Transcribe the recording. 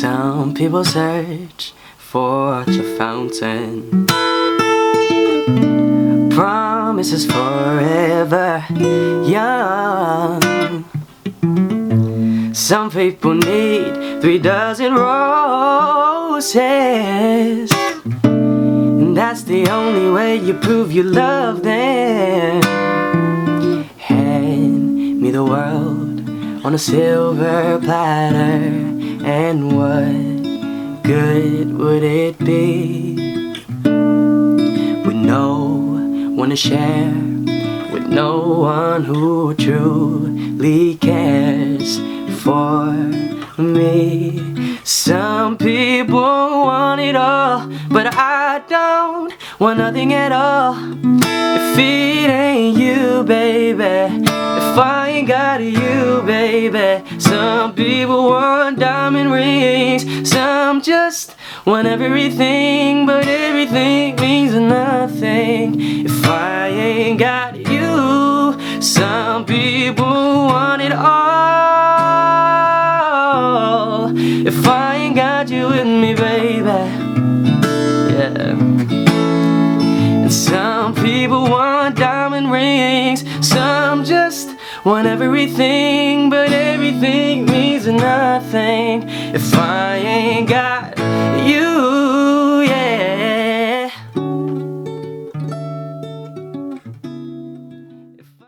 Some people search for a fountain. Promises forever young. Some people need three dozen roses. And that's the only way you prove you love them. Hand me the world on a silver platter. And what good would it be with no one to share, with no one who truly cares for me? Some people want it all, but I don't want nothing at all. If it ain't you, baby, if I ain't got you, baby. Some people want diamond rings, some just want everything, but everything means nothing if I ain't got you. Some people want it all. If I ain't got you with me, baby. Yeah. And some people want diamond rings, some want everything, but everything means nothing